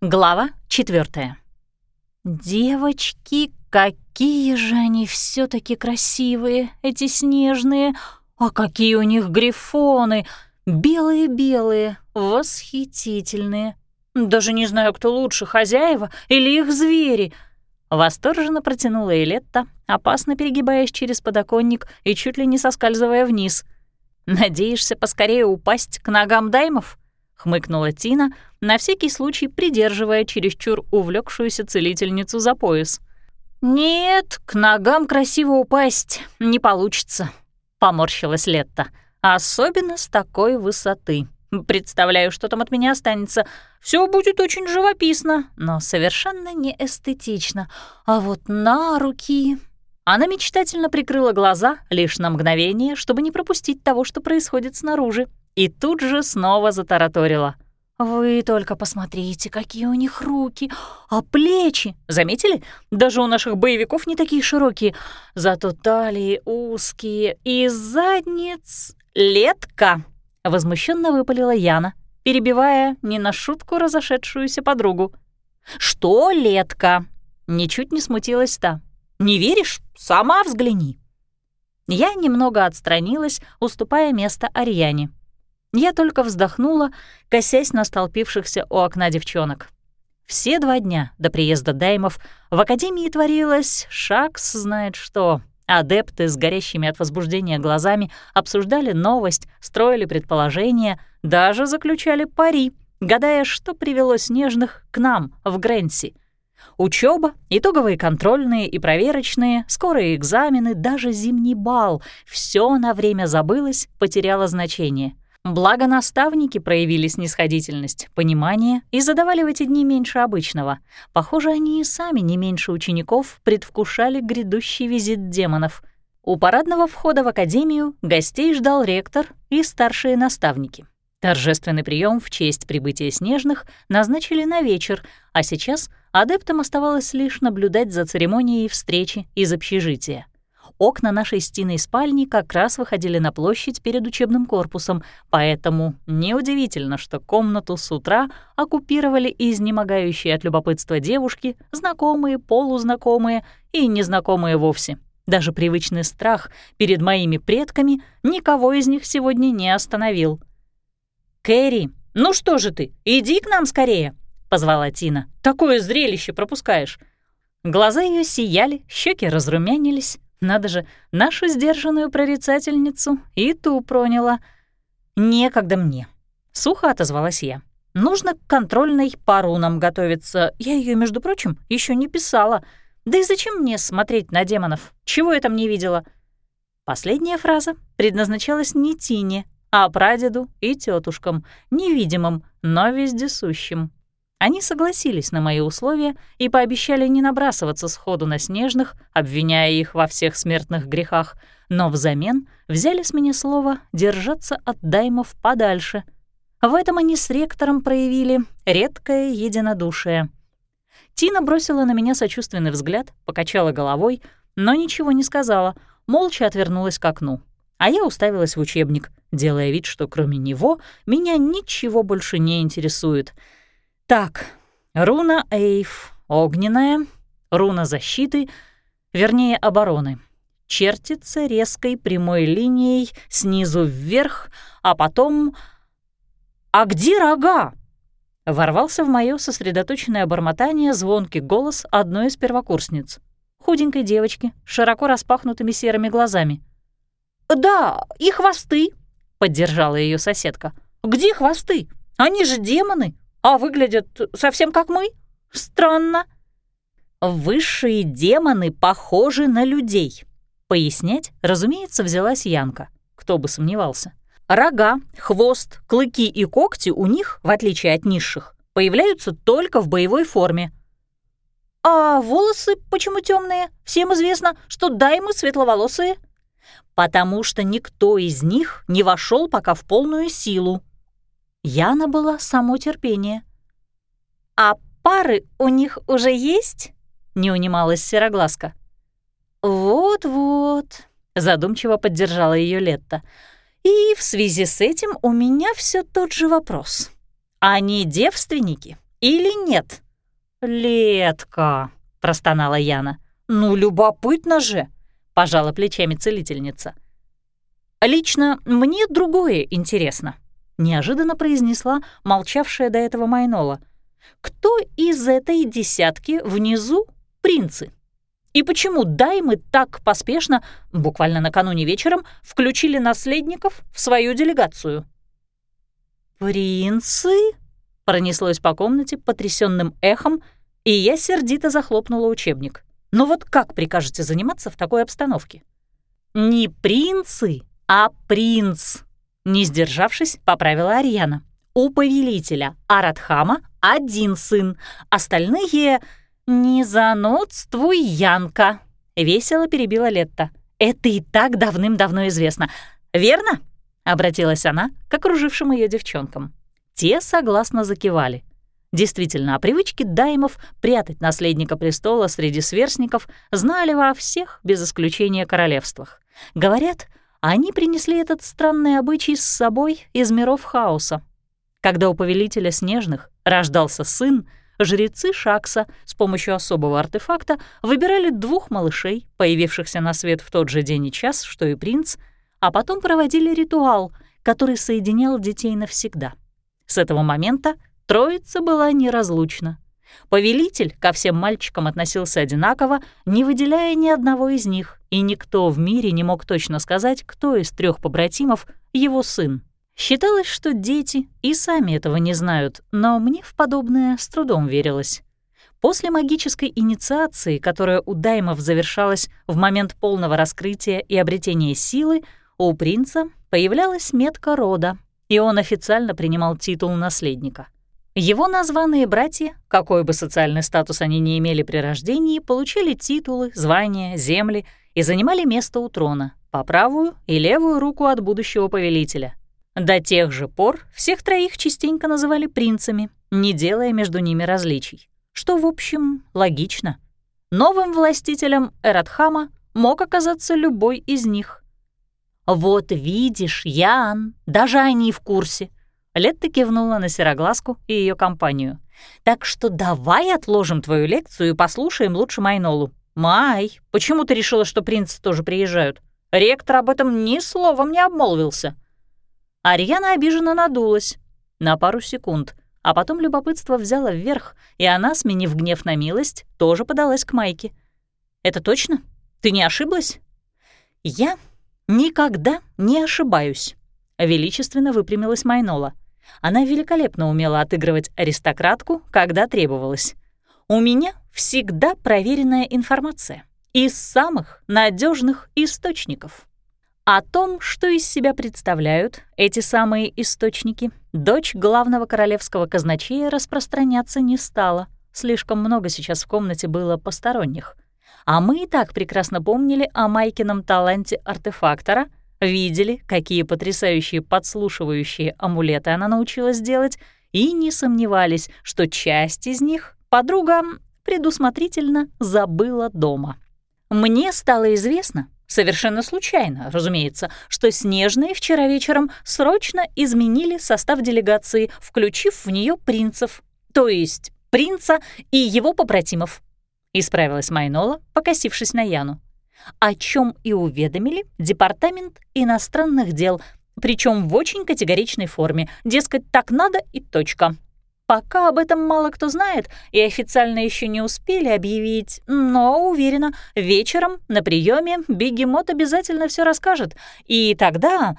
Глава четвертая. «Девочки, какие же они все таки красивые, эти снежные! А какие у них грифоны! Белые-белые, восхитительные! Даже не знаю, кто лучше, хозяева или их звери!» Восторженно протянула Элетта, опасно перегибаясь через подоконник и чуть ли не соскальзывая вниз. «Надеешься поскорее упасть к ногам даймов?» — хмыкнула Тина, на всякий случай придерживая чересчур увлекшуюся целительницу за пояс. «Нет, к ногам красиво упасть не получится», — поморщилась Летта. «Особенно с такой высоты. Представляю, что там от меня останется. Все будет очень живописно, но совершенно не эстетично. А вот на руки...» Она мечтательно прикрыла глаза лишь на мгновение, чтобы не пропустить того, что происходит снаружи, и тут же снова затараторила. «Вы только посмотрите, какие у них руки, а плечи, заметили? Даже у наших боевиков не такие широкие, зато талии узкие и задниц летка!» Возмущенно выпалила Яна, перебивая не на шутку разошедшуюся подругу. «Что, Летка?» Ничуть не смутилась та. «Не веришь? Сама взгляни». Я немного отстранилась, уступая место Арьяне. Я только вздохнула, косясь на столпившихся у окна девчонок. Все два дня до приезда Даймов в Академии творилось шаг знает что. Адепты с горящими от возбуждения глазами обсуждали новость, строили предположения, даже заключали пари, гадая, что привело Снежных к нам, в Грэнси. Учеба, итоговые контрольные и проверочные, скорые экзамены, даже зимний бал — все на время забылось, потеряло значение. Благо наставники проявили снисходительность, понимание и задавали в эти дни меньше обычного. Похоже, они и сами не меньше учеников предвкушали грядущий визит демонов. У парадного входа в академию гостей ждал ректор и старшие наставники. Торжественный прием в честь прибытия снежных назначили на вечер, а сейчас адептам оставалось лишь наблюдать за церемонией встречи из общежития. Окна нашей стены спальни как раз выходили на площадь перед учебным корпусом, поэтому неудивительно, что комнату с утра оккупировали изнемогающие от любопытства девушки, знакомые, полузнакомые и незнакомые вовсе. Даже привычный страх перед моими предками никого из них сегодня не остановил. «Кэрри, ну что же ты, иди к нам скорее!» — позвала Тина. «Такое зрелище пропускаешь!» Глаза ее сияли, щеки разрумянились, надо же, нашу сдержанную прорицательницу и ту проняла. «Некогда мне», — сухо отозвалась я. «Нужно к контрольной пару нам готовиться. Я ее, между прочим, еще не писала. Да и зачем мне смотреть на демонов? Чего я там не видела?» Последняя фраза предназначалась не Тине, а прадеду и тетушкам, невидимым, но вездесущим. Они согласились на мои условия и пообещали не набрасываться сходу на снежных, обвиняя их во всех смертных грехах, но взамен взяли с меня слово держаться от даймов подальше. В этом они с ректором проявили редкое единодушие. Тина бросила на меня сочувственный взгляд, покачала головой, но ничего не сказала, молча отвернулась к окну. А я уставилась в учебник, делая вид, что кроме него меня ничего больше не интересует — так, руна Эйв, огненная, руна защиты, вернее, обороны. Чертится резкой прямой линией снизу вверх, а потом... «А где рога?» Ворвался в моё сосредоточенное бормотание звонкий голос одной из первокурсниц. Худенькой девочки, широко распахнутыми серыми глазами. «Да, и хвосты», — поддержала ее соседка. «Где хвосты? Они же демоны, а выглядят совсем как мы? Странно». «Высшие демоны похожи на людей», — пояснять, разумеется, взялась Янка. Кто бы сомневался. Рога, хвост, клыки и когти у них, в отличие от низших, появляются только в боевой форме. «А волосы почему темные? Всем известно, что даймы светловолосые». «Потому что никто из них не вошел пока в полную силу», Яна была само терпение. «А пары у них уже есть?» — не унималась Сероглазка. «Вот-вот», — задумчиво поддержала ее Летта. «И в связи с этим у меня все тот же вопрос. Они девственники или нет?» «Летка», — простонала Яна. «Ну, любопытно же», — пожала плечами целительница. «Лично мне другое интересно», — неожиданно произнесла молчавшая до этого Майнола. «Кто из этой десятки внизу принцы?» И почему даймы так поспешно, буквально накануне вечером, включили наследников в свою делегацию? «Принцы?» — пронеслось по комнате потрясенным эхом, и я сердито захлопнула учебник. «Ну вот как прикажете заниматься в такой обстановке?» «Не принцы, а принц», — не сдержавшись, поправила Ариана. «У повелителя Аратхама один сын, остальные...» «Не занудствуй, Янка!» — весело перебила Летта. «Это и так давным-давно известно. Верно?» — обратилась она к окружившим ее девчонкам. Те согласно закивали. Действительно, о привычке даймов прятать наследника престола среди сверстников знали во всех, без исключения, королевствах. Говорят, они принесли этот странный обычай с собой из миров хаоса. Когда у повелителя снежных рождался сын, жрецы Шакса с помощью особого артефакта выбирали двух малышей, появившихся на свет в тот же день и час, что и принц, а потом проводили ритуал, который соединял детей навсегда. С этого момента троица была неразлучна. Повелитель ко всем мальчикам относился одинаково, не выделяя ни одного из них, и никто в мире не мог точно сказать, кто из трех побратимов его сын. Считалось, что дети и сами этого не знают, но мне в подобное с трудом верилось. После магической инициации, которая у Даймов завершалась в момент полного раскрытия и обретения силы, у принца появлялась метка рода, и он официально принимал титул наследника. Его названные братья, какой бы социальный статус они не имели при рождении, получили титулы, звания, земли и занимали место у трона по правую и левую руку от будущего повелителя. До тех же пор всех троих частенько называли принцами, не делая между ними различий, что, в общем, логично. Новым властителем Эратхама мог оказаться любой из них. «Вот видишь, Ян, даже они в курсе», Летта кивнула на Сероглазку и ее компанию. «Так что давай отложим твою лекцию и послушаем лучше Майнолу. Май, почему ты решила, что принцы тоже приезжают? Ректор об этом ни словом не обмолвился». Ариана обиженно надулась на пару секунд, а потом любопытство взяло вверх, и она, сменив гнев на милость, тоже подалась к Майке. «Это точно? Ты не ошиблась?» «Я никогда не ошибаюсь», — величественно выпрямилась Майнола. Она великолепно умела отыгрывать аристократку, когда требовалось. «У меня всегда проверенная информация из самых надежных источников». О том, что из себя представляют эти самые источники, дочь главного королевского казначея распространяться не стала. Слишком много сейчас в комнате было посторонних. А мы и так прекрасно помнили о Майкином таланте артефактора, видели, какие потрясающие подслушивающие амулеты она научилась делать, и не сомневались, что часть из них подруга предусмотрительно забыла дома. Мне стало известно, Совершенно случайно, разумеется, что Снежные вчера вечером срочно изменили состав делегации, включив в нее принцев, то есть принца и его побратимов. Исправилась Майнола, покосившись на Яну. О чем и уведомили Департамент иностранных дел, причем в очень категоричной форме, дескать, так надо и точка. Пока об этом мало кто знает и официально еще не успели объявить, но, уверена, вечером на приеме Бегемот обязательно все расскажет. И тогда...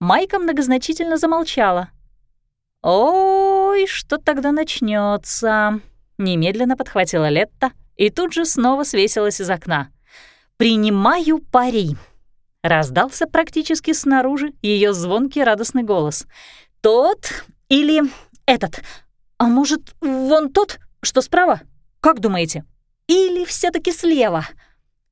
Майка многозначительно замолчала. «Ой, что тогда начнется? Немедленно подхватила Летта и тут же снова свесилась из окна. «Принимаю пари!» Раздался практически снаружи ее звонкий радостный голос. «Тот или этот. А может, вон тот, что справа? Как думаете? Или все таки слева?»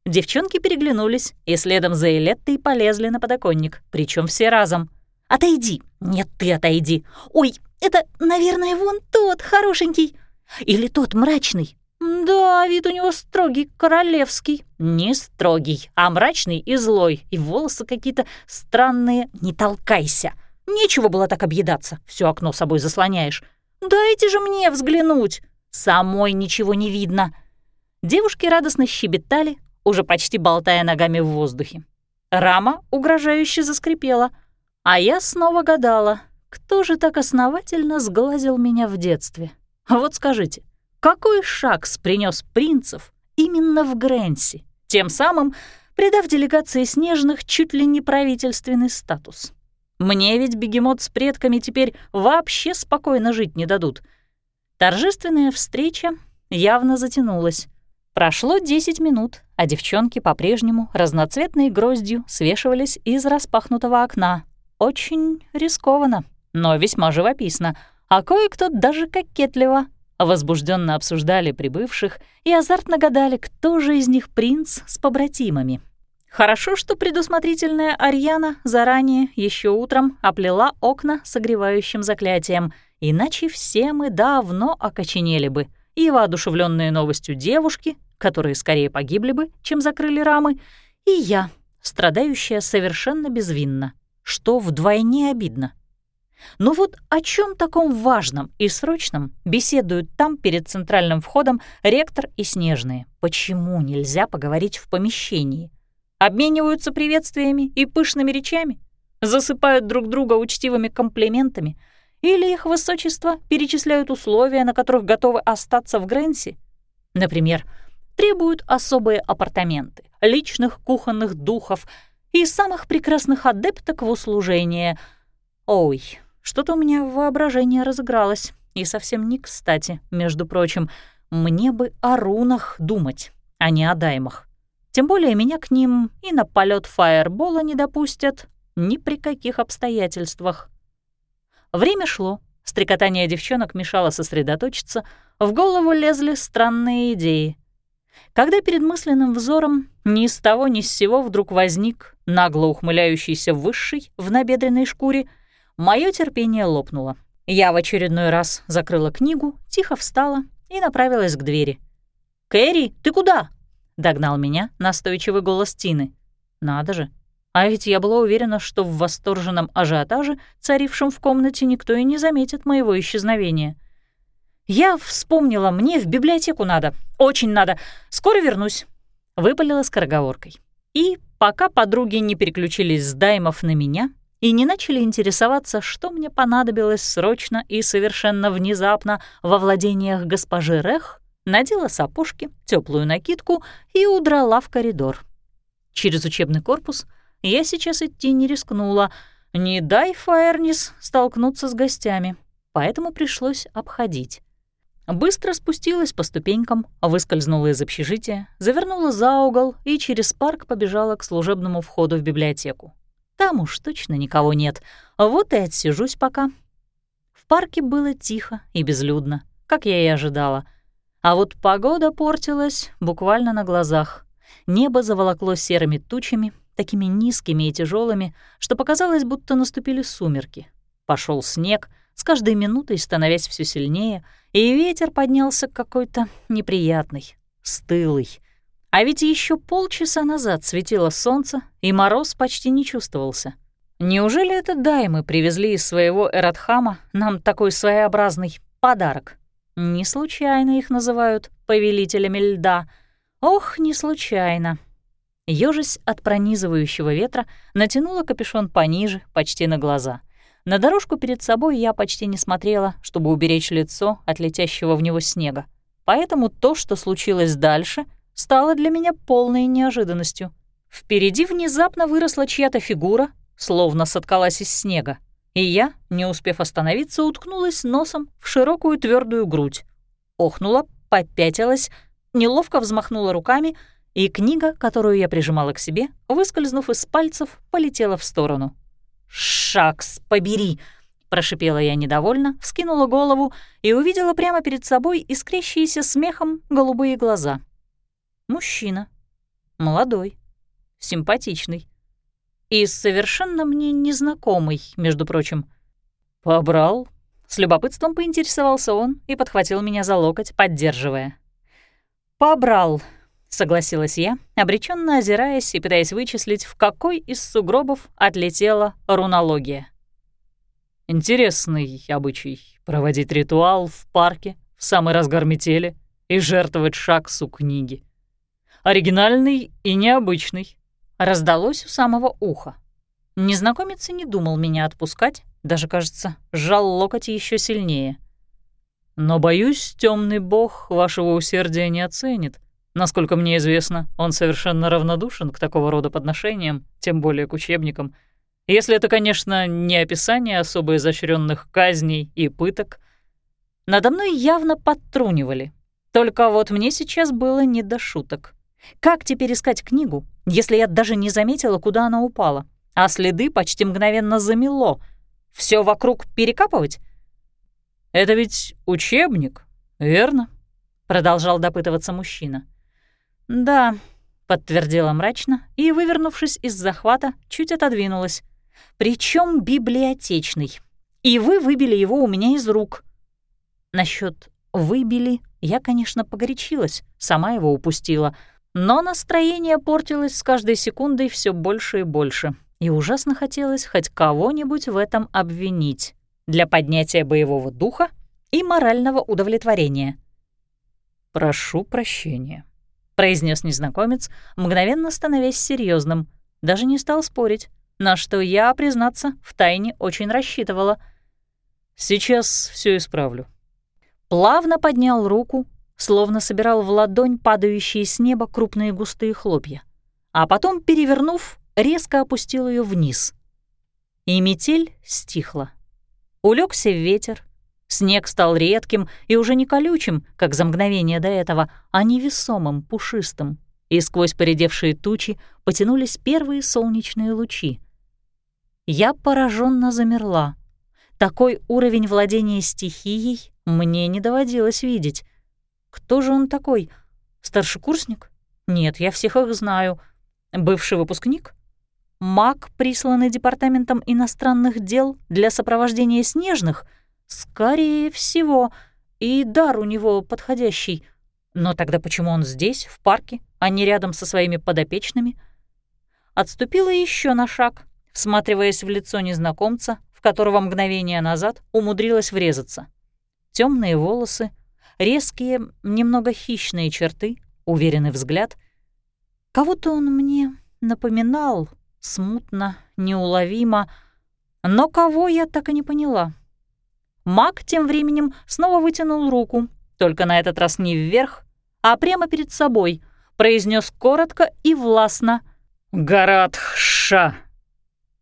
Девчонки переглянулись и следом за Элеттой полезли на подоконник, причем все разом. «Отойди! Нет, ты отойди! Ой, это, наверное, вон тот хорошенький! Или тот мрачный!» «Да, вид у него строгий, королевский». «Не строгий, а мрачный и злой, и волосы какие-то странные. Не толкайся!» Нечего было так объедаться, все окно собой заслоняешь. Дайте же мне взглянуть! Самой ничего не видно!» Девушки радостно щебетали, уже почти болтая ногами в воздухе. Рама угрожающе заскрипела, а я снова гадала, кто же так основательно сглазил меня в детстве. Вот скажите, какой Шакс принес принцев именно в Грэнси, тем самым придав делегации снежных чуть ли не правительственный статус? Мне ведь бегемот с предками теперь вообще спокойно жить не дадут. Торжественная встреча явно затянулась. Прошло 10 минут, а девчонки по-прежнему разноцветной гроздью свешивались из распахнутого окна. Очень рискованно, но весьма живописно, а кое-кто даже кокетливо. Возбужденно обсуждали прибывших и азартно гадали, кто же из них принц с побратимами. Хорошо, что предусмотрительная Арьяна заранее, еще утром, оплела окна согревающим заклятием, иначе все мы давно окоченели бы. И воодушевленные новостью девушки, которые скорее погибли бы, чем закрыли рамы, и я, страдающая совершенно безвинно, что вдвойне обидно. Но вот о чем таком важном и срочном беседуют там перед центральным входом ректор и Снежные? Почему нельзя поговорить в помещении? обмениваются приветствиями и пышными речами, засыпают друг друга учтивыми комплиментами или их высочество перечисляют условия, на которых готовы остаться в Грэнси. Например, требуют особые апартаменты, личных кухонных духов и самых прекрасных адепток в услужение. Ой, что-то у меня воображение разыгралось, и совсем не кстати, между прочим. Мне бы о рунах думать, а не о даймах. Тем более меня к ним и на полет фаербола не допустят ни при каких обстоятельствах. Время шло, стрекотание девчонок мешало сосредоточиться, в голову лезли странные идеи. Когда перед мысленным взором ни с того ни с сего вдруг возник нагло ухмыляющийся высший в набедренной шкуре, мое терпение лопнуло. Я в очередной раз закрыла книгу, тихо встала и направилась к двери. «Кэрри, ты куда?» — догнал меня настойчивый голос Тины. «Надо же. А ведь я была уверена, что в восторженном ажиотаже, царившем в комнате, никто и не заметит моего исчезновения. Я вспомнила, мне в библиотеку надо. Очень надо. Скоро вернусь», — выпалила скороговоркой. И пока подруги не переключились с даймов на меня и не начали интересоваться, что мне понадобилось срочно и совершенно внезапно во владениях госпожи Рех, надела сапожки, теплую накидку и удрала в коридор. Через учебный корпус я сейчас идти не рискнула. Не дай Фаернис столкнуться с гостями, поэтому пришлось обходить. Быстро спустилась по ступенькам, выскользнула из общежития, завернула за угол и через парк побежала к служебному входу в библиотеку. Там уж точно никого нет, вот и отсижусь пока. В парке было тихо и безлюдно, как я и ожидала — а вот погода портилась буквально на глазах. Небо заволокло серыми тучами, такими низкими и тяжелыми, что показалось, будто наступили сумерки. Пошел снег, с каждой минутой становясь все сильнее, и ветер поднялся какой-то неприятный, стылый. А ведь еще полчаса назад светило солнце, и мороз почти не чувствовался. Неужели это даймы привезли из своего Эратхама нам такой своеобразный подарок? Не случайно их называют повелителями льда. Ох, не случайно. Ёжись от пронизывающего ветра натянула капюшон пониже, почти на глаза. На дорожку перед собой я почти не смотрела, чтобы уберечь лицо от летящего в него снега. Поэтому то, что случилось дальше, стало для меня полной неожиданностью. Впереди внезапно выросла чья-то фигура, словно соткалась из снега и я, не успев остановиться, уткнулась носом в широкую твердую грудь. Охнула, попятилась, неловко взмахнула руками, и книга, которую я прижимала к себе, выскользнув из пальцев, полетела в сторону. «Шакс, побери!» — прошипела я недовольно, вскинула голову и увидела прямо перед собой искрящиеся смехом голубые глаза. Мужчина. Молодой. Симпатичный и совершенно мне незнакомый, между прочим. «Побрал?» — с любопытством поинтересовался он и подхватил меня за локоть, поддерживая. «Побрал», — согласилась я, обреченно озираясь и пытаясь вычислить, в какой из сугробов отлетела рунология. «Интересный обычай. проводить ритуал в парке в самый разгар метели и жертвовать шаксу книги. Оригинальный и необычный. Раздалось у самого уха. Незнакомец не думал меня отпускать, даже, кажется, сжал локоть еще сильнее. Но, боюсь, темный бог вашего усердия не оценит. Насколько мне известно, он совершенно равнодушен к такого рода подношениям, тем более к учебникам. Если это, конечно, не описание особо изощренных казней и пыток. Надо мной явно подтрунивали. Только вот мне сейчас было не до шуток. Как теперь искать книгу, если я даже не заметила, куда она упала, а следы почти мгновенно замело? Все вокруг перекапывать? «Это ведь учебник, верно?» — продолжал допытываться мужчина. «Да», — подтвердила мрачно и, вывернувшись из захвата, чуть отодвинулась. Причем библиотечный. И вы выбили его у меня из рук». Насчет «выбили» я, конечно, погорячилась, сама его упустила, но настроение портилось с каждой секундой все больше и больше, и ужасно хотелось хоть кого-нибудь в этом обвинить для поднятия боевого духа и морального удовлетворения. «Прошу прощения», — произнес незнакомец, мгновенно становясь серьезным, даже не стал спорить, на что я, признаться, втайне очень рассчитывала. «Сейчас все исправлю». Плавно поднял руку, словно собирал в ладонь падающие с неба крупные густые хлопья, а потом, перевернув, резко опустил ее вниз. И метель стихла. Улегся ветер, снег стал редким и уже не колючим, как за мгновение до этого, а невесомым, пушистым, и сквозь поредевшие тучи потянулись первые солнечные лучи. Я пораженно замерла. Такой уровень владения стихией мне не доводилось видеть. Кто же он такой? Старшекурсник? Нет, я всех их знаю. Бывший выпускник? Маг, присланный Департаментом иностранных дел для сопровождения снежных? Скорее всего. И дар у него подходящий. Но тогда почему он здесь, в парке, а не рядом со своими подопечными? Отступила еще на шаг, всматриваясь в лицо незнакомца, в которого мгновение назад умудрилась врезаться. Темные волосы, резкие, немного хищные черты, уверенный взгляд. Кого-то он мне напоминал, смутно, неуловимо, но кого я так и не поняла. Маг тем временем снова вытянул руку, только на этот раз не вверх, а прямо перед собой, произнес коротко и властно «Гаратха!»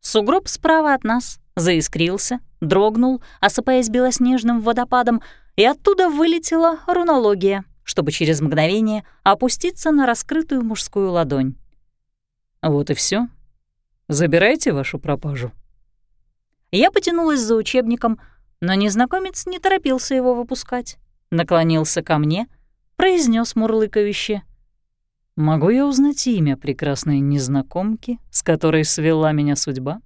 Сугроб справа от нас заискрился, дрогнул, осыпаясь белоснежным водопадом, и оттуда вылетела рунология, чтобы через мгновение опуститься на раскрытую мужскую ладонь. «Вот и все. Забирайте вашу пропажу». Я потянулась за учебником, но незнакомец не торопился его выпускать. Наклонился ко мне, произнес мурлыкающе — «Могу я узнать имя прекрасной незнакомки, с которой свела меня судьба?»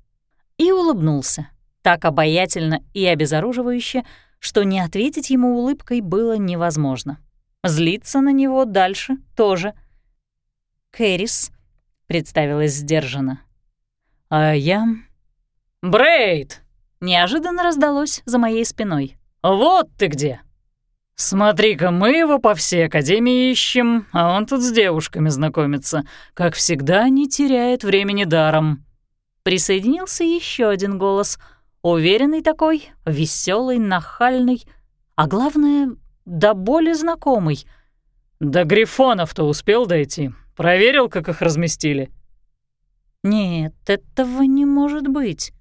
И улыбнулся, так обаятельно и обезоруживающе, что не ответить ему улыбкой было невозможно. Злиться на него дальше тоже. «Кэрис», — представилась сдержанно. «А я...» «Брейд!» — неожиданно раздалось за моей спиной. «Вот ты где!» «Смотри-ка, мы его по всей академии ищем, а он тут с девушками знакомится. Как всегда, не теряет времени даром». Присоединился еще один голос, уверенный такой, веселый, нахальный, а главное, до боли знакомый. «До Грифонов-то успел дойти. Проверил, как их разместили?» «Нет, этого не может быть.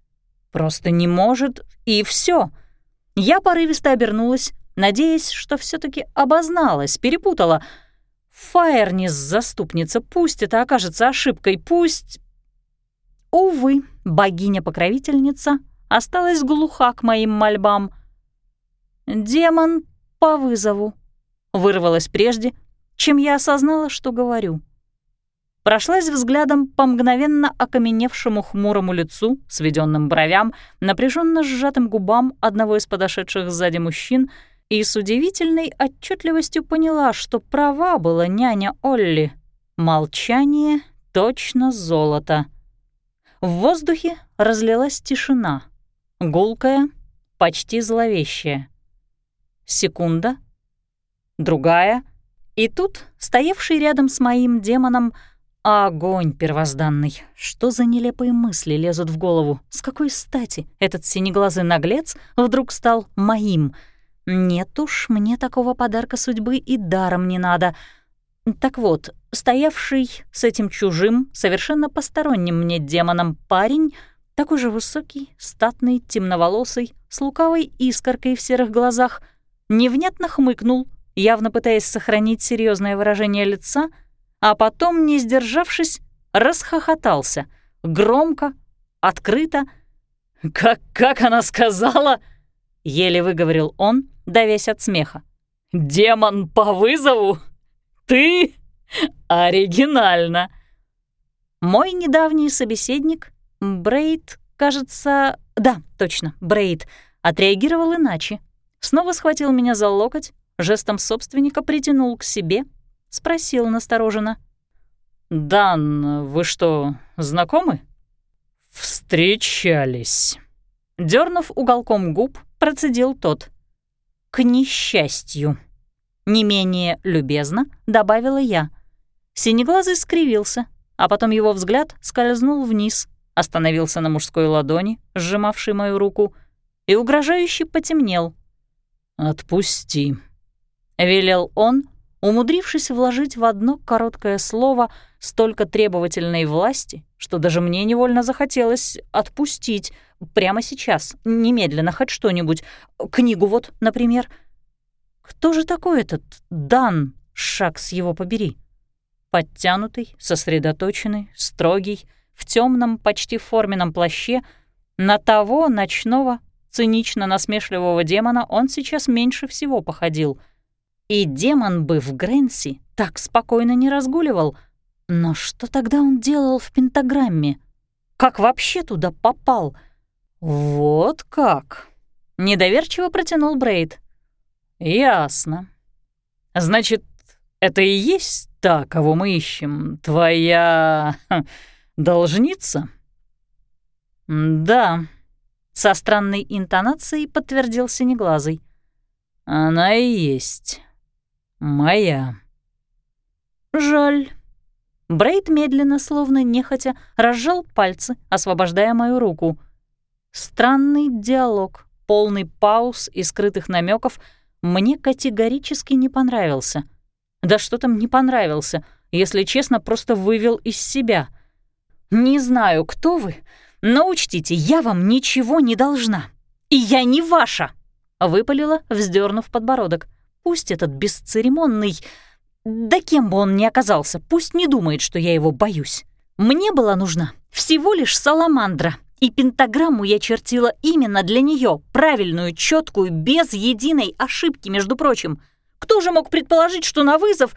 Просто не может, и все. Я порывисто обернулась, надеясь, что все таки обозналась, перепутала. Фаернис, заступница, пусть это окажется ошибкой, пусть... Увы, богиня-покровительница осталась глуха к моим мольбам. «Демон по вызову», — вырвалась прежде, чем я осознала, что говорю. Прошлась взглядом по мгновенно окаменевшему хмурому лицу, сведенным бровям, напряженно сжатым губам одного из подошедших сзади мужчин — и с удивительной отчетливостью поняла, что права была няня Олли. Молчание — точно золото. В воздухе разлилась тишина, гулкая, почти зловещая. Секунда. Другая. И тут, стоявший рядом с моим демоном, огонь первозданный. Что за нелепые мысли лезут в голову? С какой стати этот синеглазый наглец вдруг стал моим? Нет уж, мне такого подарка судьбы и даром не надо. Так вот, стоявший с этим чужим, совершенно посторонним мне демоном парень — такой же высокий, статный, темноволосый, с лукавой искоркой в серых глазах, невнятно хмыкнул, явно пытаясь сохранить серьезное выражение лица, а потом, не сдержавшись, расхохотался, громко, открыто. «Как, как она сказала?» — еле выговорил он, давясь от смеха. «Демон по вызову? Ты? Оригинально!» Мой недавний собеседник Брейд, кажется... Да, точно, Брейд. Отреагировал иначе. Снова схватил меня за локоть, жестом собственника притянул к себе, спросил настороженно. «Дан, вы что, знакомы?» «Встречались». Дернув уголком губ, процедил тот. «К несчастью». Не менее любезно добавила я. Синеглазый скривился, а потом его взгляд скользнул вниз, остановился на мужской ладони, сжимавшей мою руку, и угрожающе потемнел. «Отпусти», — велел он, умудрившись вложить в одно короткое слово столько требовательной власти, что даже мне невольно захотелось отпустить прямо сейчас, немедленно, хоть что-нибудь, книгу вот, например. Кто же такой этот Дан, шаг с его побери? Подтянутый, сосредоточенный, строгий — в темном, почти форменном плаще, на того ночного, цинично-насмешливого демона он сейчас меньше всего походил. И демон бы в Грэнси так спокойно не разгуливал. Но что тогда он делал в пентаграмме? Как вообще туда попал? Вот как? Недоверчиво протянул Брейд. Ясно. Значит, это и есть та, кого мы ищем, твоя... «Должница?» «Да», — со странной интонацией подтвердил Синеглазый. «Она и есть. Моя». «Жаль». Брейд медленно, словно нехотя, разжал пальцы, освобождая мою руку. Странный диалог, полный пауз и скрытых намеков, мне категорически не понравился. Да что там не понравился, если честно, просто вывел из себя — «Не знаю, кто вы, но учтите, я вам ничего не должна. И я не ваша!» — выпалила, вздернув подбородок. «Пусть этот бесцеремонный... Да кем бы он ни оказался, пусть не думает, что я его боюсь. Мне была нужна всего лишь саламандра, и пентаграмму я чертила именно для нее, правильную, четкую, без единой ошибки, между прочим. Кто же мог предположить, что на вызов,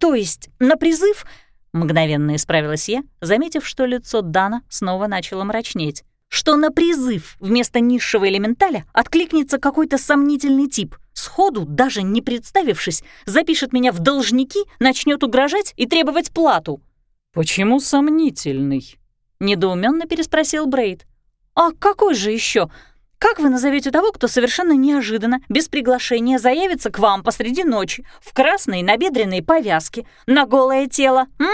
то есть на призыв, Мгновенно исправилась я, заметив, что лицо Дана снова начало мрачнеть. Что на призыв вместо низшего элементаля откликнется какой-то сомнительный тип. Сходу, даже не представившись, запишет меня в должники, начнет угрожать и требовать плату. «Почему сомнительный?» — недоуменно переспросил Брейд. «А какой же еще? Как вы назовете того, кто совершенно неожиданно, без приглашения, заявится к вам посреди ночи в красной набедренной повязке на голое тело, м?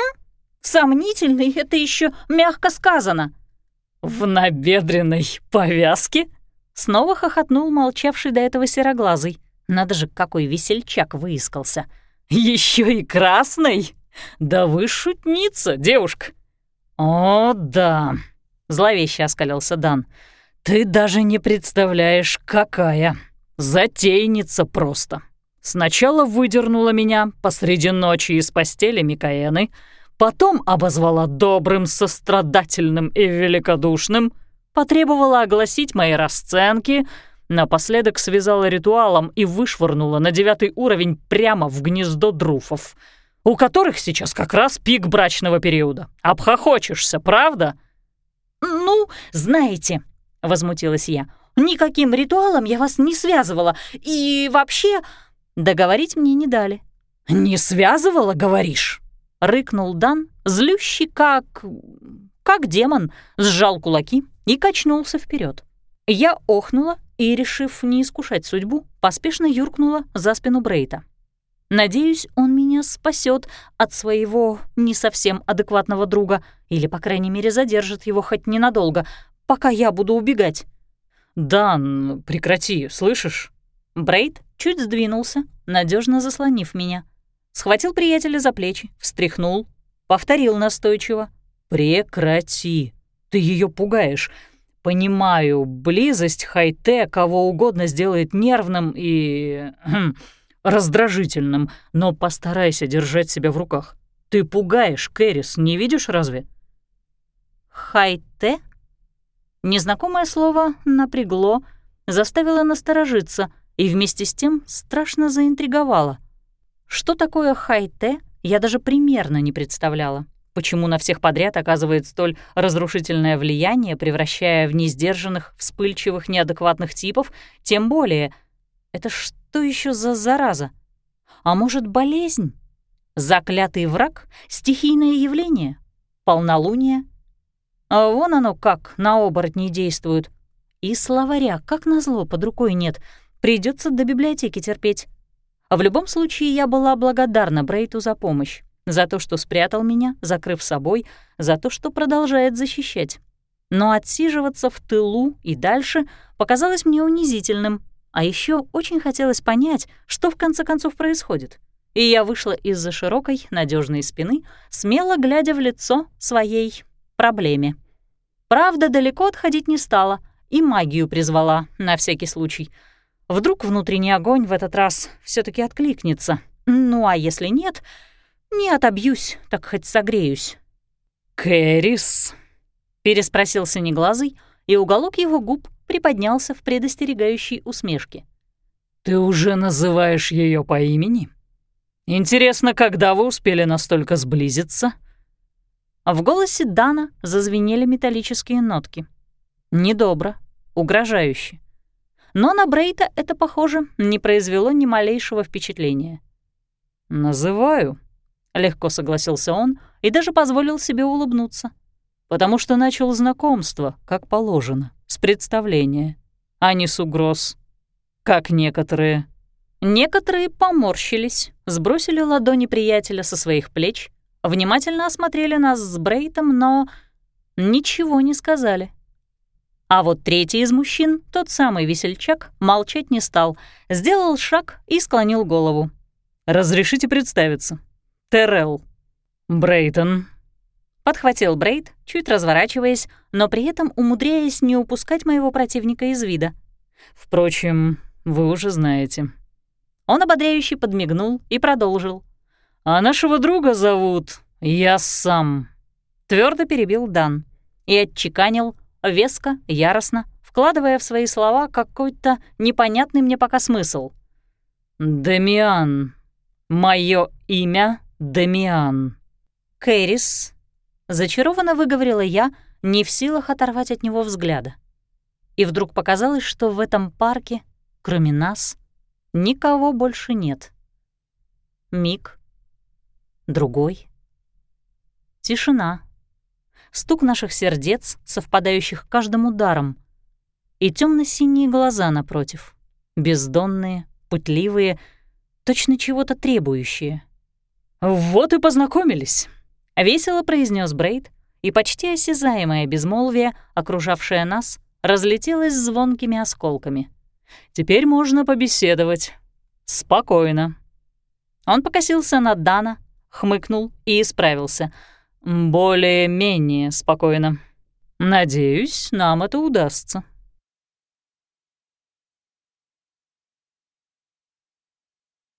Сомнительный — это еще мягко сказано». «В набедренной повязке?» Снова хохотнул молчавший до этого сероглазый. Надо же, какой весельчак выискался. Еще и красный? Да вы шутница, девушка!» «О, да!» — зловеще оскалился Дан. «Ты даже не представляешь, какая. Затейница просто. Сначала выдернула меня посреди ночи из постели Микаэны, потом обозвала добрым, сострадательным и великодушным, потребовала огласить мои расценки, напоследок связала ритуалом и вышвырнула на девятый уровень прямо в гнездо друфов, у которых сейчас как раз пик брачного периода. Обхохочешься, правда?» «Ну, знаете», — возмутилась я. «Никаким ритуалом я вас не связывала. И вообще...» Договорить мне не дали. «Не связывала, говоришь?» — рыкнул Дан, злющий как... как демон, сжал кулаки и качнулся вперед. Я охнула и, решив не искушать судьбу, поспешно юркнула за спину Брейта. Надеюсь, он меня спасет от своего не совсем адекватного друга или, по крайней мере, задержит его хоть ненадолго, пока я буду убегать. «Дан, прекрати, слышишь?» Брейд чуть сдвинулся, надежно заслонив меня. Схватил приятеля за плечи, встряхнул, повторил настойчиво. «Прекрати, ты ее пугаешь. Понимаю, близость Хайте кого угодно сделает нервным и... Хм, раздражительным, но постарайся держать себя в руках. Ты пугаешь, Кэрис, не видишь разве?» «Хайте?» Незнакомое слово напрягло, заставило насторожиться и вместе с тем страшно заинтриговало. Что такое хайте, я даже примерно не представляла. Почему на всех подряд оказывает столь разрушительное влияние, превращая в несдержанных, вспыльчивых, неадекватных типов, тем более. Это что еще за зараза? А может, болезнь? Заклятый враг? Стихийное явление? Полнолуние? А вон оно как на оборотней действует. И словаря, как назло, под рукой нет. Придется до библиотеки терпеть. А в любом случае я была благодарна Брейту за помощь за то, что спрятал меня, закрыв собой, за то, что продолжает защищать. Но отсиживаться в тылу и дальше показалось мне унизительным, а еще очень хотелось понять, что в конце концов происходит. И я вышла из-за широкой, надежной спины, смело глядя в лицо своей проблеме. Правда, далеко отходить не стала и магию призвала, на всякий случай. Вдруг внутренний огонь в этот раз все таки откликнется. Ну а если нет, не отобьюсь, так хоть согреюсь. «Кэрис?» — переспросил синеглазый, и уголок его губ приподнялся в предостерегающей усмешке. «Ты уже называешь ее по имени? Интересно, когда вы успели настолько сблизиться?» В голосе Дана зазвенели металлические нотки. Недобро, угрожающе. Но на Брейта это, похоже, не произвело ни малейшего впечатления. «Называю», Легко согласился он и даже позволил себе улыбнуться. Потому что начал знакомство, как положено, с представления, а не с угроз. Как некоторые. Некоторые поморщились, сбросили ладони приятеля со своих плеч, внимательно осмотрели нас с Брейтом, но ничего не сказали. А вот третий из мужчин, тот самый весельчак, молчать не стал, сделал шаг и склонил голову. «Разрешите представиться. Террell. Брейтон. Подхватил Брейт, чуть разворачиваясь, но при этом умудряясь не упускать моего противника из вида. Впрочем, вы уже знаете. Он ободряюще подмигнул и продолжил. «А нашего друга зовут Я сам», — твердо перебил Дан и отчеканил, веско, яростно, вкладывая в свои слова какой-то непонятный мне пока смысл. «Дамиан, мое имя «Дамиан». «Кэрис», — зачарованно выговорила я, не в силах оторвать от него взгляда. И вдруг показалось, что в этом парке, кроме нас, никого больше нет. Миг. Другой. Тишина. Стук наших сердец, совпадающих каждым ударом. И темно синие глаза напротив. Бездонные, пытливые, точно чего-то требующие. «Вот и познакомились», — весело произнес Брейд, и почти осязаемое безмолвие, окружавшее нас, разлетелось звонкими осколками. «Теперь можно побеседовать. Спокойно». Он покосился на Дана, хмыкнул и исправился. «Более-менее спокойно. Надеюсь, нам это удастся».